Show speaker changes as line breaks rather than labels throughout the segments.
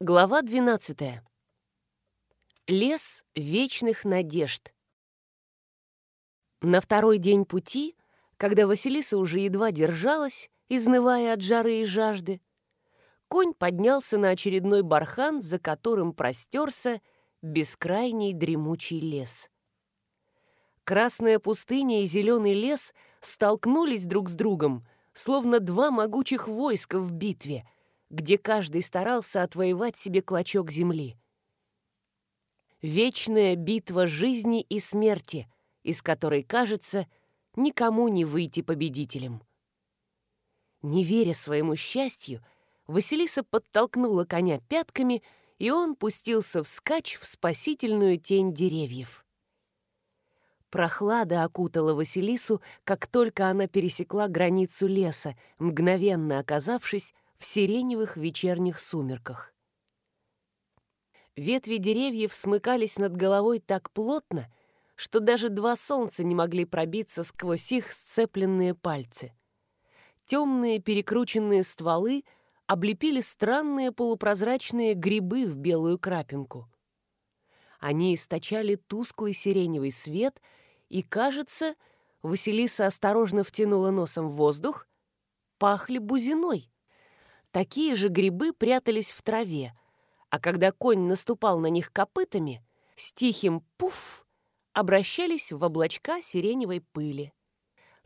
Глава 12. Лес вечных надежд. На второй день пути, когда Василиса уже едва держалась, изнывая от жары и жажды, конь поднялся на очередной бархан, за которым простерся бескрайний дремучий лес. Красная пустыня и зеленый лес столкнулись друг с другом, словно два могучих войска в битве — где каждый старался отвоевать себе клочок земли. Вечная битва жизни и смерти, из которой, кажется, никому не выйти победителем. Не веря своему счастью, Василиса подтолкнула коня пятками, и он пустился вскачь в спасительную тень деревьев. Прохлада окутала Василису, как только она пересекла границу леса, мгновенно оказавшись в сиреневых вечерних сумерках. Ветви деревьев смыкались над головой так плотно, что даже два солнца не могли пробиться сквозь их сцепленные пальцы. Темные перекрученные стволы облепили странные полупрозрачные грибы в белую крапинку. Они источали тусклый сиреневый свет, и, кажется, Василиса осторожно втянула носом в воздух, пахли бузиной. Такие же грибы прятались в траве, а когда конь наступал на них копытами, с тихим «пуф» обращались в облачка сиреневой пыли.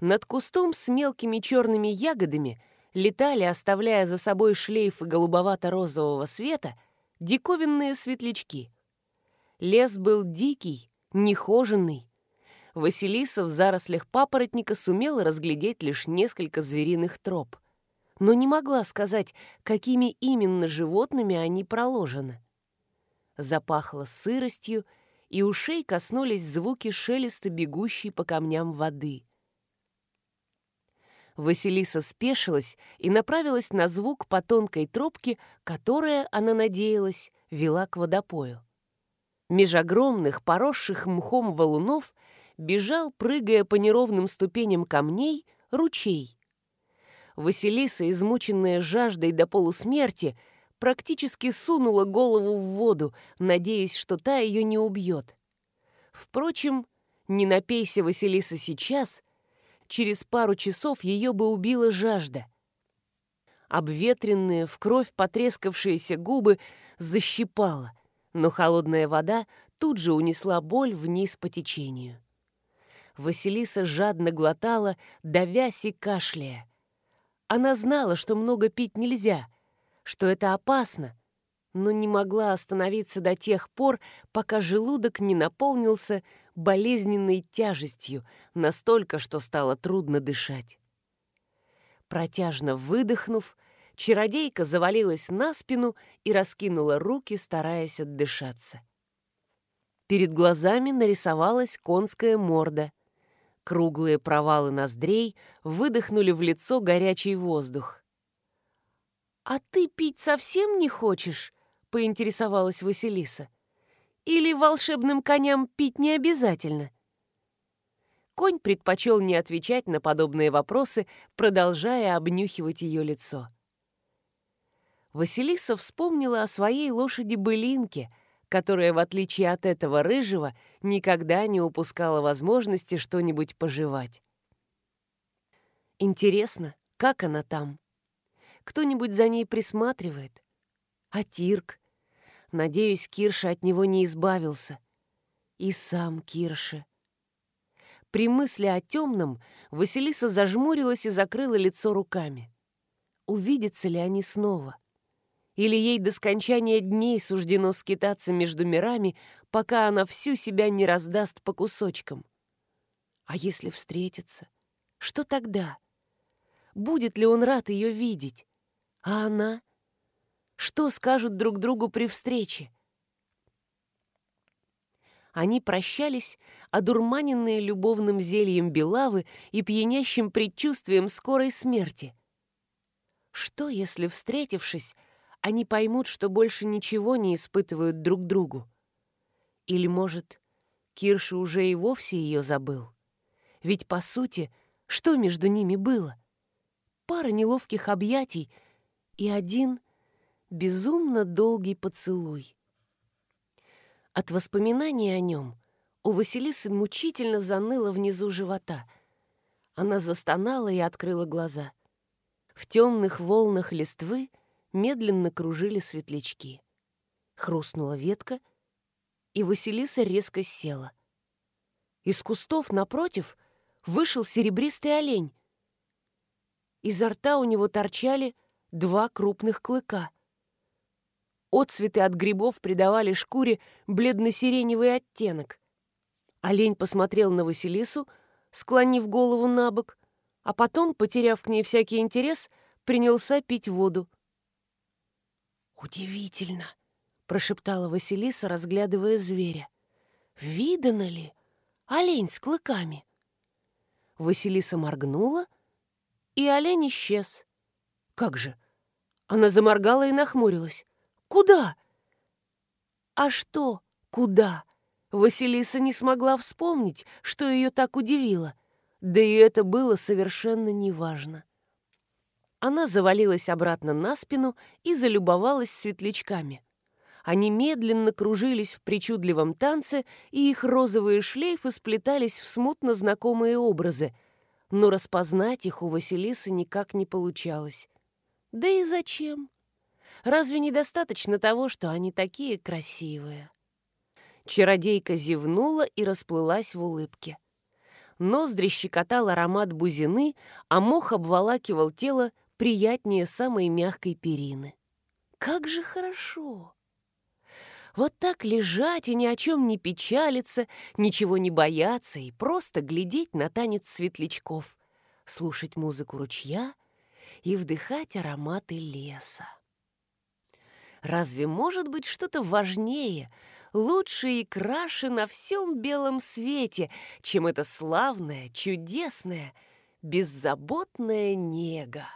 Над кустом с мелкими черными ягодами летали, оставляя за собой шлейфы голубовато-розового света, диковинные светлячки. Лес был дикий, нехоженный. Василиса в зарослях папоротника сумела разглядеть лишь несколько звериных троп но не могла сказать, какими именно животными они проложены. Запахло сыростью, и ушей коснулись звуки шелеста бегущей по камням воды. Василиса спешилась и направилась на звук по тонкой тропке, которая, она надеялась, вела к водопою. Меж огромных, поросших мхом валунов бежал, прыгая по неровным ступеням камней, ручей. Василиса, измученная жаждой до полусмерти, практически сунула голову в воду, надеясь, что та ее не убьет. Впрочем, не напейся Василиса сейчас, через пару часов ее бы убила жажда. Обветренные, в кровь потрескавшиеся губы защипала, но холодная вода тут же унесла боль вниз по течению. Василиса жадно глотала, давясь и кашляя. Она знала, что много пить нельзя, что это опасно, но не могла остановиться до тех пор, пока желудок не наполнился болезненной тяжестью, настолько, что стало трудно дышать. Протяжно выдохнув, чародейка завалилась на спину и раскинула руки, стараясь отдышаться. Перед глазами нарисовалась конская морда — Круглые провалы ноздрей выдохнули в лицо горячий воздух. «А ты пить совсем не хочешь?» — поинтересовалась Василиса. «Или волшебным коням пить не обязательно?» Конь предпочел не отвечать на подобные вопросы, продолжая обнюхивать ее лицо. Василиса вспомнила о своей лошади Былинке — которая, в отличие от этого рыжего, никогда не упускала возможности что-нибудь пожевать. Интересно, как она там? Кто-нибудь за ней присматривает? А Тирк? Надеюсь, Кирша от него не избавился. И сам Кирша. При мысли о темном Василиса зажмурилась и закрыла лицо руками. Увидятся ли они снова? Или ей до скончания дней суждено скитаться между мирами, пока она всю себя не раздаст по кусочкам? А если встретиться? Что тогда? Будет ли он рад ее видеть? А она? Что скажут друг другу при встрече? Они прощались, одурманенные любовным зельем Белавы и пьянящим предчувствием скорой смерти. Что, если, встретившись, они поймут, что больше ничего не испытывают друг другу. Или, может, Кирша уже и вовсе ее забыл? Ведь, по сути, что между ними было? Пара неловких объятий и один безумно долгий поцелуй. От воспоминаний о нем у Василисы мучительно заныло внизу живота. Она застонала и открыла глаза. В темных волнах листвы медленно кружили светлячки. Хрустнула ветка, и Василиса резко села. Из кустов напротив вышел серебристый олень. Изо рта у него торчали два крупных клыка. Отцветы от грибов придавали шкуре бледно-сиреневый оттенок. Олень посмотрел на Василису, склонив голову на бок, а потом, потеряв к ней всякий интерес, принялся пить воду. «Удивительно!» — прошептала Василиса, разглядывая зверя. «Видано ли? Олень с клыками!» Василиса моргнула, и олень исчез. «Как же!» Она заморгала и нахмурилась. «Куда?» «А что, куда?» Василиса не смогла вспомнить, что ее так удивило. Да и это было совершенно неважно. Она завалилась обратно на спину и залюбовалась светлячками. Они медленно кружились в причудливом танце, и их розовые шлейфы сплетались в смутно знакомые образы, но распознать их у Василисы никак не получалось. Да и зачем? Разве недостаточно того, что они такие красивые? Чародейка зевнула и расплылась в улыбке. Ноздри щекотал аромат бузины, а мох обволакивал тело приятнее самой мягкой перины. Как же хорошо! Вот так лежать и ни о чем не печалиться, ничего не бояться и просто глядеть на танец светлячков, слушать музыку ручья и вдыхать ароматы леса. Разве может быть что-то важнее, лучше и краше на всем белом свете, чем эта славная, чудесная, беззаботная нега?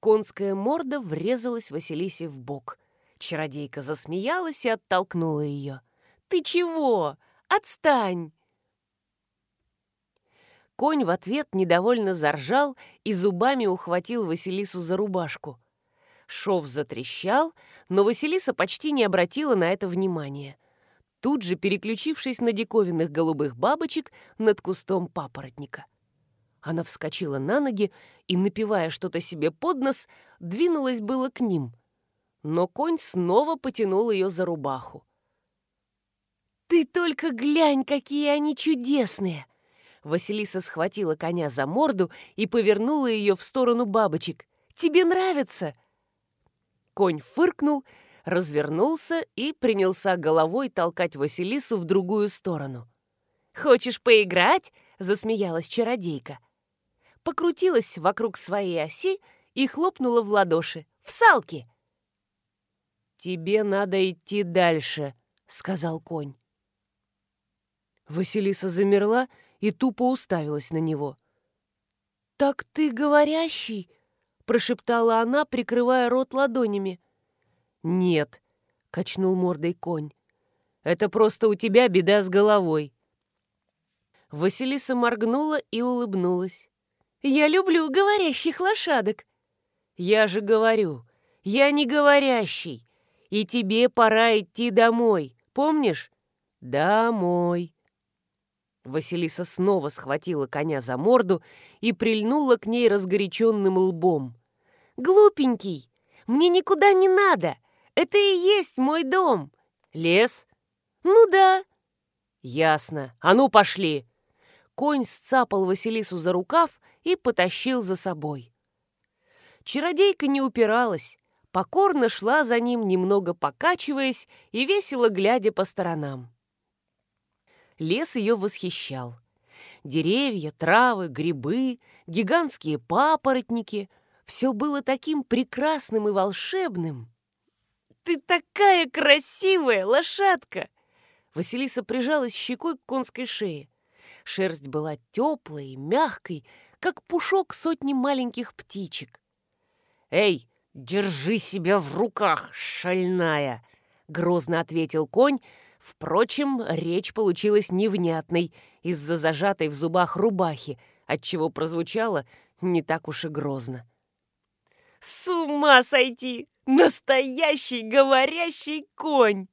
Конская морда врезалась Василисе в бок. Чародейка засмеялась и оттолкнула ее. «Ты чего? Отстань!» Конь в ответ недовольно заржал и зубами ухватил Василису за рубашку. Шов затрещал, но Василиса почти не обратила на это внимания, тут же переключившись на диковинных голубых бабочек над кустом папоротника. Она вскочила на ноги и, напивая что-то себе под нос, двинулась было к ним. Но конь снова потянул ее за рубаху. «Ты только глянь, какие они чудесные!» Василиса схватила коня за морду и повернула ее в сторону бабочек. «Тебе нравится?» Конь фыркнул, развернулся и принялся головой толкать Василису в другую сторону. «Хочешь поиграть?» — засмеялась чародейка. Покрутилась вокруг своей оси и хлопнула в ладоши. «В салки!» «Тебе надо идти дальше», — сказал конь. Василиса замерла и тупо уставилась на него. «Так ты говорящий?» прошептала она, прикрывая рот ладонями. «Нет», — качнул мордой конь, — «это просто у тебя беда с головой». Василиса моргнула и улыбнулась. «Я люблю говорящих лошадок». «Я же говорю, я не говорящий, и тебе пора идти домой, помнишь?» «Домой». Василиса снова схватила коня за морду и прильнула к ней разгоряченным лбом. «Глупенький! Мне никуда не надо! Это и есть мой дом!» «Лес?» «Ну да!» «Ясно. А ну, пошли!» Конь сцапал Василису за рукав и потащил за собой. Чародейка не упиралась, покорно шла за ним, немного покачиваясь и весело глядя по сторонам. Лес ее восхищал. Деревья, травы, грибы, гигантские папоротники — все было таким прекрасным и волшебным. «Ты такая красивая, лошадка!» Василиса прижалась щекой к конской шее. Шерсть была теплой и мягкой, как пушок сотни маленьких птичек. «Эй, держи себя в руках, шальная!» — грозно ответил конь, Впрочем, речь получилась невнятной из-за зажатой в зубах рубахи, отчего прозвучало не так уж и грозно. С ума сойти! Настоящий говорящий конь!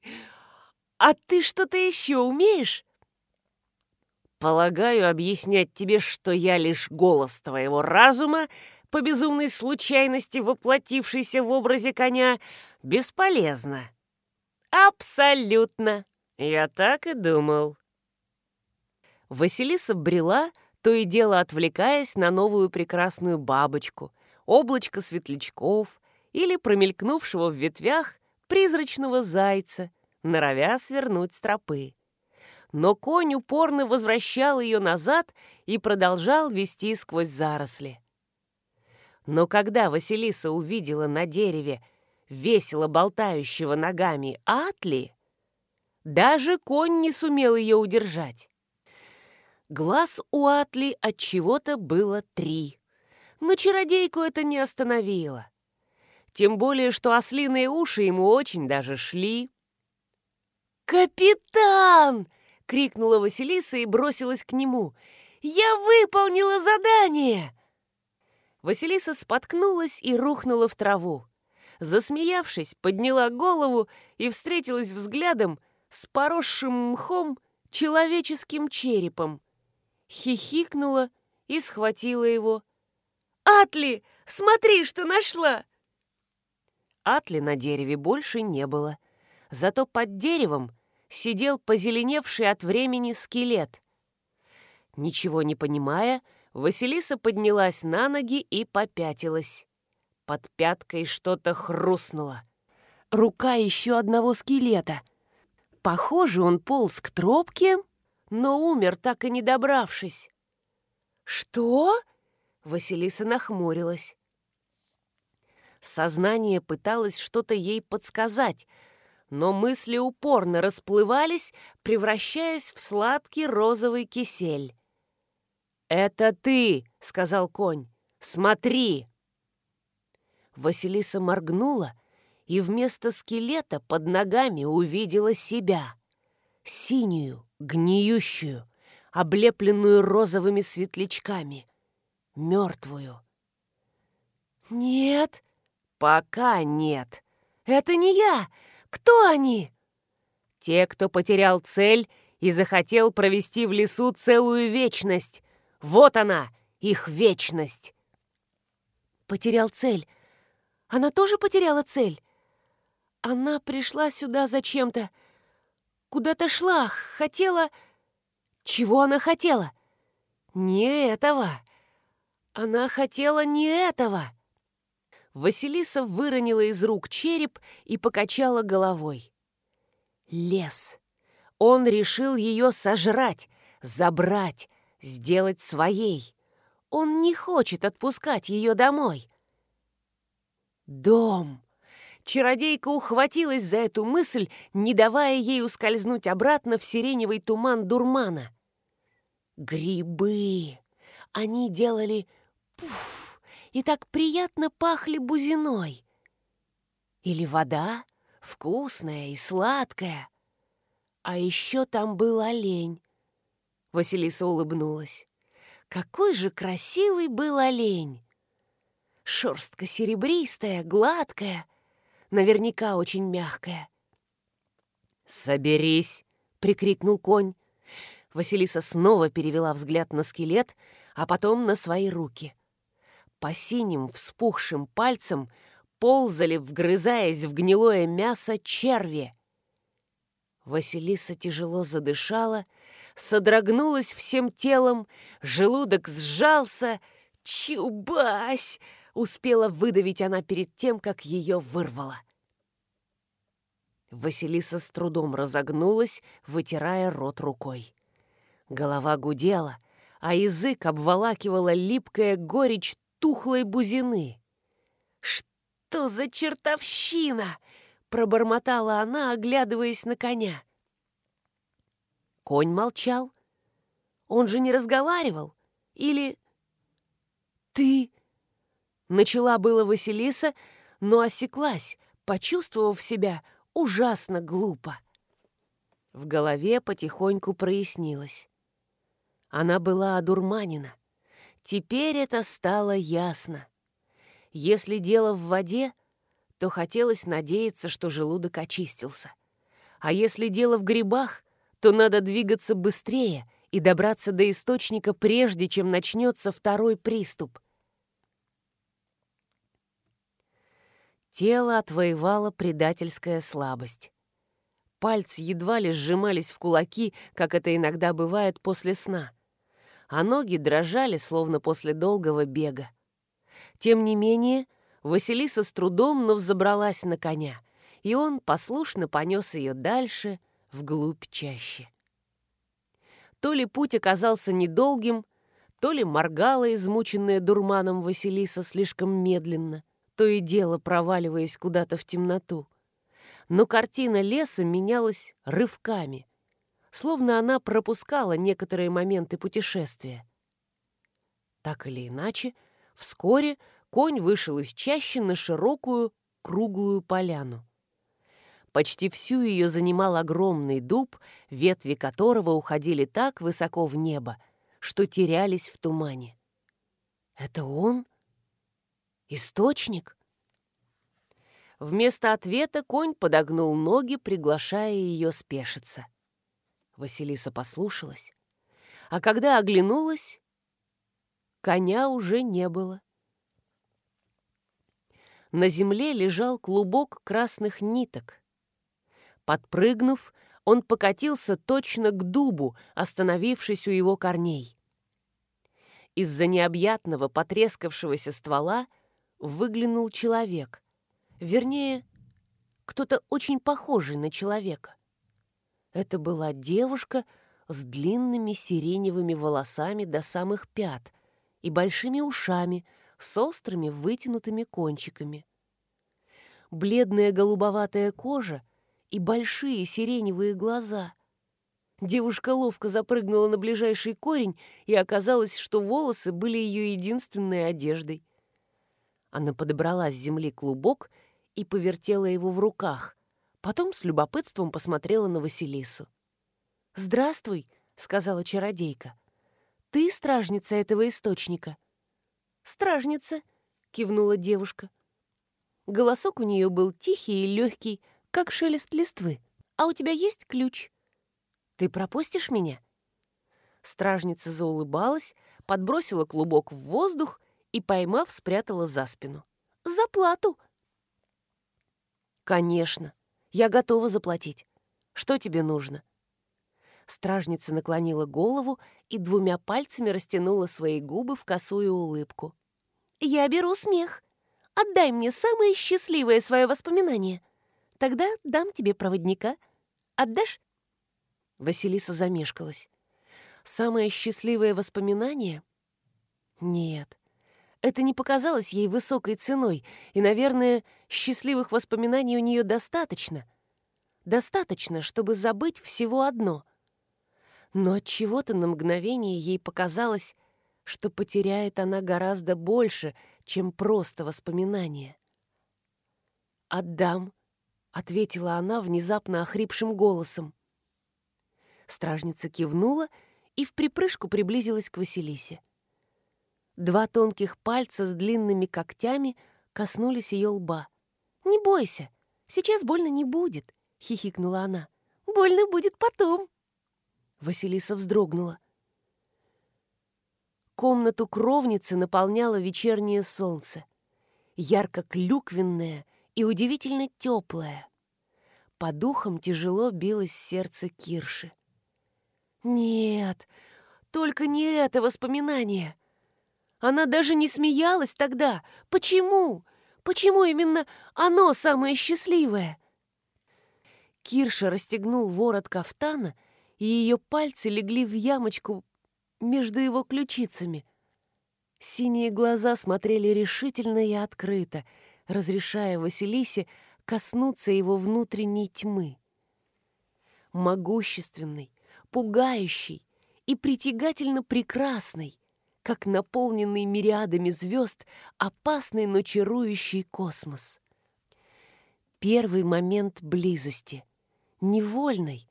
А ты что-то еще умеешь? Полагаю, объяснять тебе, что я лишь голос твоего разума, по безумной случайности воплотившийся в образе коня, бесполезно. Абсолютно. Я так и думал. Василиса брела, то и дело отвлекаясь на новую прекрасную бабочку, облачко светлячков или промелькнувшего в ветвях призрачного зайца, норовя свернуть с тропы. Но конь упорно возвращал ее назад и продолжал вести сквозь заросли. Но когда Василиса увидела на дереве весело болтающего ногами Атли, даже конь не сумел ее удержать. Глаз у Атли от чего-то было три, но чародейку это не остановило. Тем более, что ослиные уши ему очень даже шли. «Капитан!» — крикнула Василиса и бросилась к нему. «Я выполнила задание!» Василиса споткнулась и рухнула в траву. Засмеявшись, подняла голову и встретилась взглядом с поросшим мхом человеческим черепом. Хихикнула и схватила его. «Атли, смотри, что нашла!» Атли на дереве больше не было. Зато под деревом сидел позеленевший от времени скелет. Ничего не понимая, Василиса поднялась на ноги и попятилась. Под пяткой что-то хрустнуло. Рука еще одного скелета. Похоже, он полз к тропке, но умер, так и не добравшись. «Что?» — Василиса нахмурилась. Сознание пыталось что-то ей подсказать, но мысли упорно расплывались, превращаясь в сладкий розовый кисель. «Это ты!» — сказал конь. «Смотри!» Василиса моргнула и вместо скелета под ногами увидела себя. Синюю, гниющую, облепленную розовыми светлячками. Мертвую. «Нет, пока нет. Это не я. Кто они?» «Те, кто потерял цель и захотел провести в лесу целую вечность. Вот она, их вечность!» «Потерял цель. Она тоже потеряла цель? Она пришла сюда зачем-то. Куда-то шла, хотела... Чего она хотела? Не этого. Она хотела не этого. Василиса выронила из рук череп и покачала головой. Лес. Он решил ее сожрать, забрать, сделать своей. Он не хочет отпускать ее домой. Дом. Чародейка ухватилась за эту мысль, не давая ей ускользнуть обратно в сиреневый туман дурмана. Грибы. Они делали пуф и так приятно пахли бузиной. Или вода, вкусная и сладкая. А еще там был олень. Василиса улыбнулась. Какой же красивый был олень! Шерстка серебристая, гладкая, наверняка очень мягкая. «Соберись!» — прикрикнул конь. Василиса снова перевела взгляд на скелет, а потом на свои руки. По синим вспухшим пальцам ползали, вгрызаясь в гнилое мясо, черви. Василиса тяжело задышала, содрогнулась всем телом, желудок сжался. «Чубась!» — успела выдавить она перед тем, как ее вырвало. Василиса с трудом разогнулась, вытирая рот рукой. Голова гудела, а язык обволакивала липкая горечь тухлой бузины. «Что за чертовщина!» — пробормотала она, оглядываясь на коня. Конь молчал. Он же не разговаривал. Или... «Ты...» Начала было Василиса, но осеклась, почувствовав себя ужасно глупо. В голове потихоньку прояснилось. Она была одурманена. Теперь это стало ясно. Если дело в воде, то хотелось надеяться, что желудок очистился. А если дело в грибах, то надо двигаться быстрее и добраться до источника, прежде чем начнется второй приступ. Тело отвоевало предательская слабость. Пальцы едва ли сжимались в кулаки, как это иногда бывает после сна, а ноги дрожали, словно после долгого бега. Тем не менее, Василиса с трудом, но взобралась на коня, и он послушно понес ее дальше, вглубь чаще. То ли путь оказался недолгим, то ли моргала измученная дурманом Василиса слишком медленно — то и дело проваливаясь куда-то в темноту. Но картина леса менялась рывками, словно она пропускала некоторые моменты путешествия. Так или иначе, вскоре конь вышел из чащи на широкую круглую поляну. Почти всю ее занимал огромный дуб, ветви которого уходили так высоко в небо, что терялись в тумане. «Это он?» Источник? Вместо ответа конь подогнул ноги, приглашая ее спешиться. Василиса послушалась, а когда оглянулась, коня уже не было. На земле лежал клубок красных ниток. Подпрыгнув, он покатился точно к дубу, остановившись у его корней. Из-за необъятного потрескавшегося ствола – выглянул человек. Вернее, кто-то очень похожий на человека. Это была девушка с длинными сиреневыми волосами до самых пят и большими ушами с острыми вытянутыми кончиками. Бледная голубоватая кожа и большие сиреневые глаза. Девушка ловко запрыгнула на ближайший корень, и оказалось, что волосы были ее единственной одеждой. Она подобрала с земли клубок и повертела его в руках. Потом с любопытством посмотрела на Василису. «Здравствуй», — сказала чародейка. «Ты стражница этого источника?» «Стражница», — кивнула девушка. Голосок у нее был тихий и легкий, как шелест листвы. «А у тебя есть ключ?» «Ты пропустишь меня?» Стражница заулыбалась, подбросила клубок в воздух и, поймав, спрятала за спину. «За плату!» «Конечно, я готова заплатить. Что тебе нужно?» Стражница наклонила голову и двумя пальцами растянула свои губы в косую улыбку. «Я беру смех. Отдай мне самое счастливое свое воспоминание. Тогда дам тебе проводника. Отдашь?» Василиса замешкалась. «Самое счастливое воспоминание? Нет, это не показалось ей высокой ценой, и, наверное, счастливых воспоминаний у нее достаточно. Достаточно, чтобы забыть всего одно. Но от чего-то на мгновение ей показалось, что потеряет она гораздо больше, чем просто воспоминания. «Отдам», — ответила она внезапно охрипшим голосом. Стражница кивнула и в припрыжку приблизилась к Василисе. Два тонких пальца с длинными когтями коснулись ее лба. «Не бойся, сейчас больно не будет», — хихикнула она. «Больно будет потом». Василиса вздрогнула. Комнату кровницы наполняло вечернее солнце, ярко-клюквенное и удивительно теплое. По духам тяжело билось сердце Кирши. «Нет, только не это воспоминание!» Она даже не смеялась тогда. Почему? Почему именно оно самое счастливое? Кирша расстегнул ворот кафтана, и ее пальцы легли в ямочку между его ключицами. Синие глаза смотрели решительно и открыто, разрешая Василисе коснуться его внутренней тьмы. Могущественной, пугающей и притягательно прекрасной, как наполненный мириадами звезд опасный, но чарующий космос. Первый момент близости, невольной,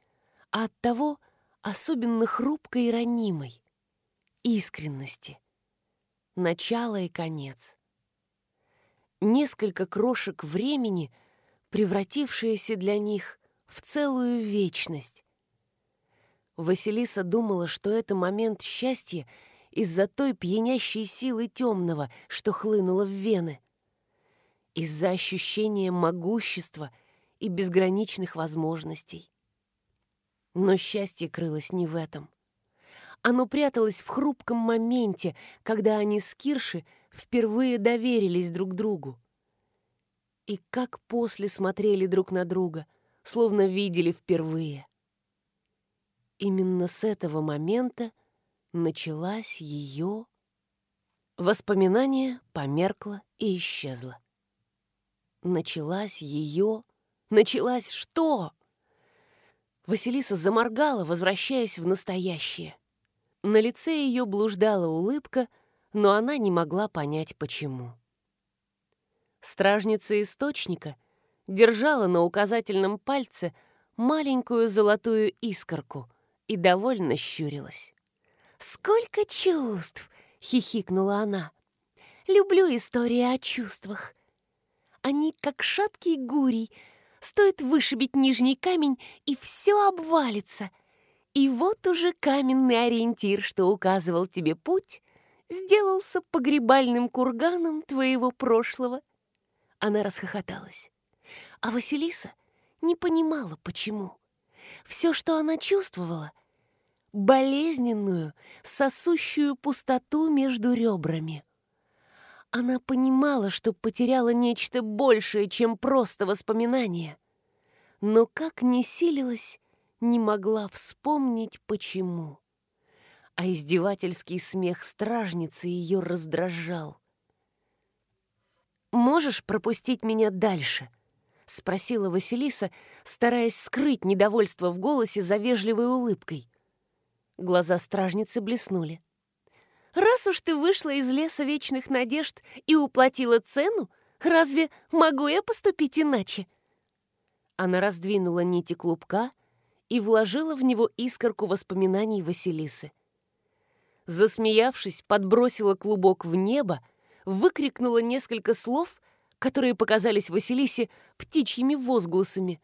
а оттого особенно хрупкой и ранимой, искренности, начало и конец. несколько крошек времени, превратившиеся для них в целую вечность. Василиса думала, что это момент счастья из-за той пьянящей силы темного, что хлынуло в вены, из-за ощущения могущества и безграничных возможностей. Но счастье крылось не в этом. Оно пряталось в хрупком моменте, когда они с Кирши впервые доверились друг другу. И как после смотрели друг на друга, словно видели впервые. Именно с этого момента началась ее... Воспоминание померкло и исчезло. Началась ее... Началась что? Василиса заморгала, возвращаясь в настоящее. На лице ее блуждала улыбка, но она не могла понять, почему. Стражница источника держала на указательном пальце маленькую золотую искорку и довольно щурилась. «Сколько чувств!» — хихикнула она. «Люблю истории о чувствах. Они, как шаткий гурий, стоит вышибить нижний камень, и все обвалится — и вот уже каменный ориентир, что указывал тебе путь, сделался погребальным курганом твоего прошлого. Она расхохоталась. А Василиса не понимала, почему. Все, что она чувствовала — болезненную, сосущую пустоту между ребрами. Она понимала, что потеряла нечто большее, чем просто воспоминание. Но как не силилась, не могла вспомнить, почему. А издевательский смех стражницы ее раздражал. «Можешь пропустить меня дальше?» — спросила Василиса, стараясь скрыть недовольство в голосе за вежливой улыбкой. Глаза стражницы блеснули. «Раз уж ты вышла из леса вечных надежд и уплатила цену, разве могу я поступить иначе?» Она раздвинула нити клубка — и вложила в него искорку воспоминаний Василисы. Засмеявшись, подбросила клубок в небо, выкрикнула несколько слов, которые показались Василисе птичьими возгласами.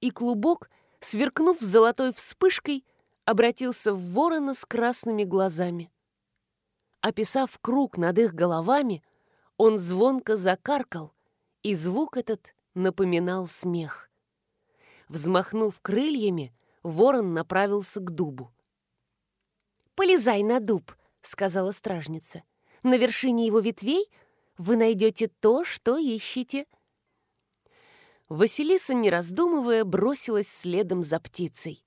И клубок, сверкнув золотой вспышкой, обратился в ворона с красными глазами. Описав круг над их головами, он звонко закаркал, и звук этот напоминал смех. Взмахнув крыльями, ворон направился к дубу. «Полезай на дуб», — сказала стражница. «На вершине его ветвей вы найдете то, что ищете». Василиса, не раздумывая, бросилась следом за птицей.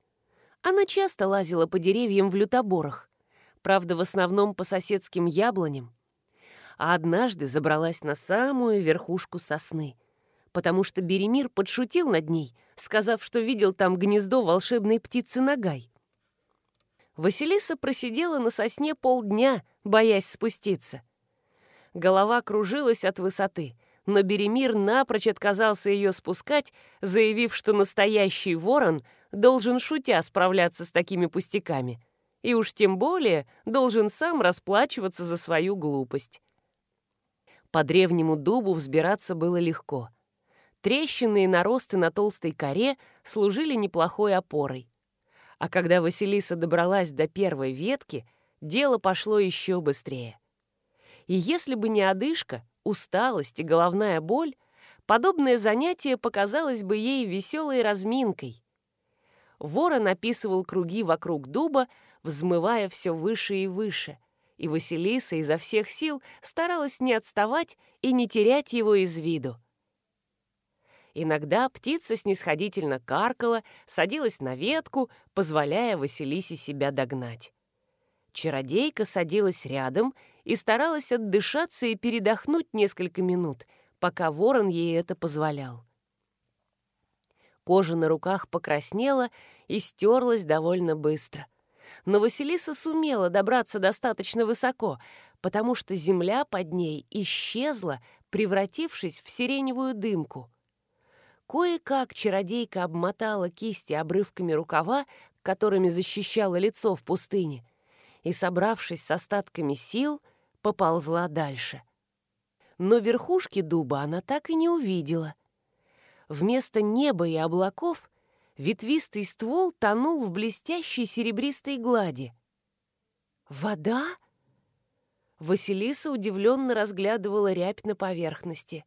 Она часто лазила по деревьям в лютоборах, правда, в основном по соседским яблоням. А однажды забралась на самую верхушку сосны — потому что Беремир подшутил над ней, сказав, что видел там гнездо волшебной птицы Нагай. Василиса просидела на сосне полдня, боясь спуститься. Голова кружилась от высоты, но Беремир напрочь отказался ее спускать, заявив, что настоящий ворон должен шутя справляться с такими пустяками, и уж тем более должен сам расплачиваться за свою глупость. По древнему дубу взбираться было легко — Трещины и наросты на толстой коре служили неплохой опорой. А когда Василиса добралась до первой ветки, дело пошло еще быстрее. И если бы не одышка, усталость и головная боль, подобное занятие показалось бы ей веселой разминкой. Ворон описывал круги вокруг дуба, взмывая все выше и выше, и Василиса изо всех сил старалась не отставать и не терять его из виду. Иногда птица снисходительно каркала, садилась на ветку, позволяя Василисе себя догнать. Чародейка садилась рядом и старалась отдышаться и передохнуть несколько минут, пока ворон ей это позволял. Кожа на руках покраснела и стерлась довольно быстро. Но Василиса сумела добраться достаточно высоко, потому что земля под ней исчезла, превратившись в сиреневую дымку — Кое-как чародейка обмотала кисти обрывками рукава, которыми защищала лицо в пустыне, и, собравшись с остатками сил, поползла дальше. но верхушки дуба она так и не увидела. Вместо неба и облаков ветвистый ствол тонул в блестящей серебристой глади. «Вода?» Василиса удивленно разглядывала рябь на поверхности.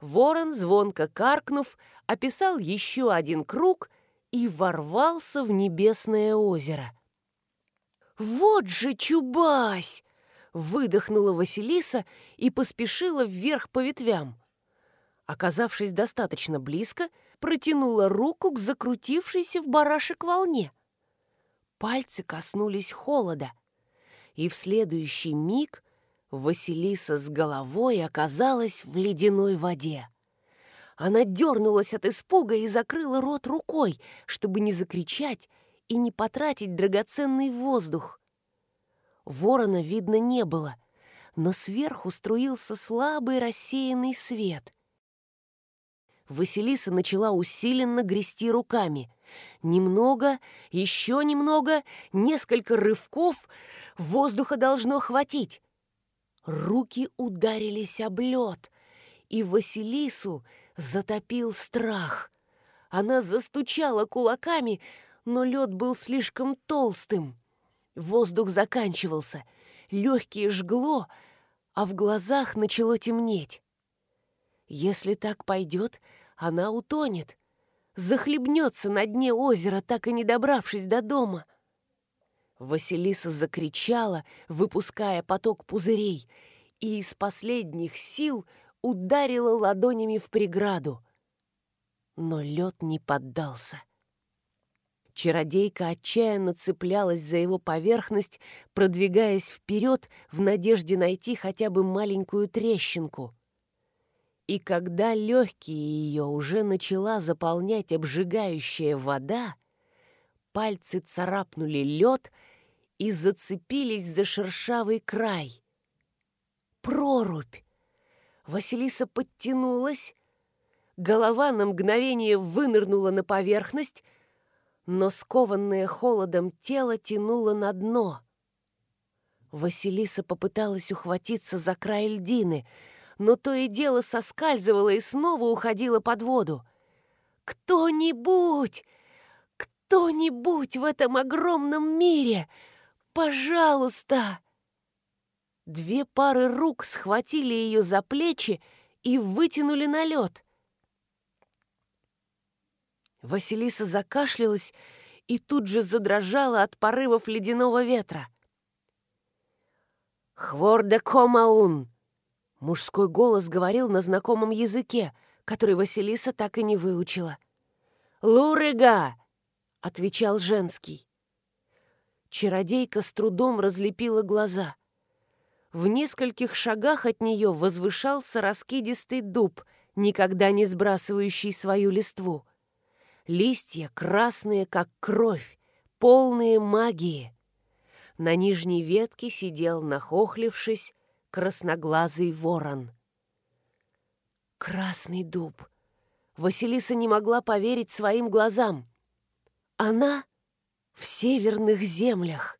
Ворон, звонко каркнув, описал еще один круг и ворвался в небесное озеро. «Вот же чубась!» — выдохнула Василиса и поспешила вверх по ветвям. Оказавшись достаточно близко, протянула руку к закрутившейся в барашек волне. Пальцы коснулись холода — и в следующий миг Василиса с головой оказалась в ледяной воде. Она дернулась от испуга и закрыла рот рукой, чтобы не закричать и не потратить драгоценный воздух. Ворона видно не было, но сверху струился слабый рассеянный свет. Василиса начала усиленно грести руками. Немного, еще немного, несколько рывков, воздуха должно хватить. Руки ударились об лед, и Василису затопил страх. Она застучала кулаками, но лед был слишком толстым. Воздух заканчивался, легкие жгло, а в глазах начало темнеть. Если так пойдет, она утонет. Захлебнется на дне озера, так и не добравшись до дома. Василиса закричала, выпуская поток пузырей, и из последних сил ударила ладонями в преграду. Но лед не поддался. Чародейка отчаянно цеплялась за его поверхность, продвигаясь вперед в надежде найти хотя бы маленькую трещинку. И когда легкие ее уже начала заполнять обжигающая вода, пальцы царапнули лед и зацепились за шершавый край. Прорубь! Василиса подтянулась, голова на мгновение вынырнула на поверхность, но скованное холодом тело тянуло на дно. Василиса попыталась ухватиться за край льдины — но то и дело соскальзывала и снова уходила под воду. «Кто-нибудь! Кто-нибудь в этом огромном мире! Пожалуйста!» Две пары рук схватили ее за плечи и вытянули на лед. Василиса закашлялась и тут же задрожала от порывов ледяного ветра. «Хворде комаун!» Мужской голос говорил на знакомом языке, который Василиса так и не выучила. «Лурыга!» — отвечал женский. Чародейка с трудом разлепила глаза. В нескольких шагах от нее возвышался раскидистый дуб, никогда не сбрасывающий свою листву. Листья красные, как кровь, полные магии. На нижней ветке сидел, нахохлившись, красноглазый ворон. Красный дуб. Василиса не могла поверить своим глазам. Она в северных землях.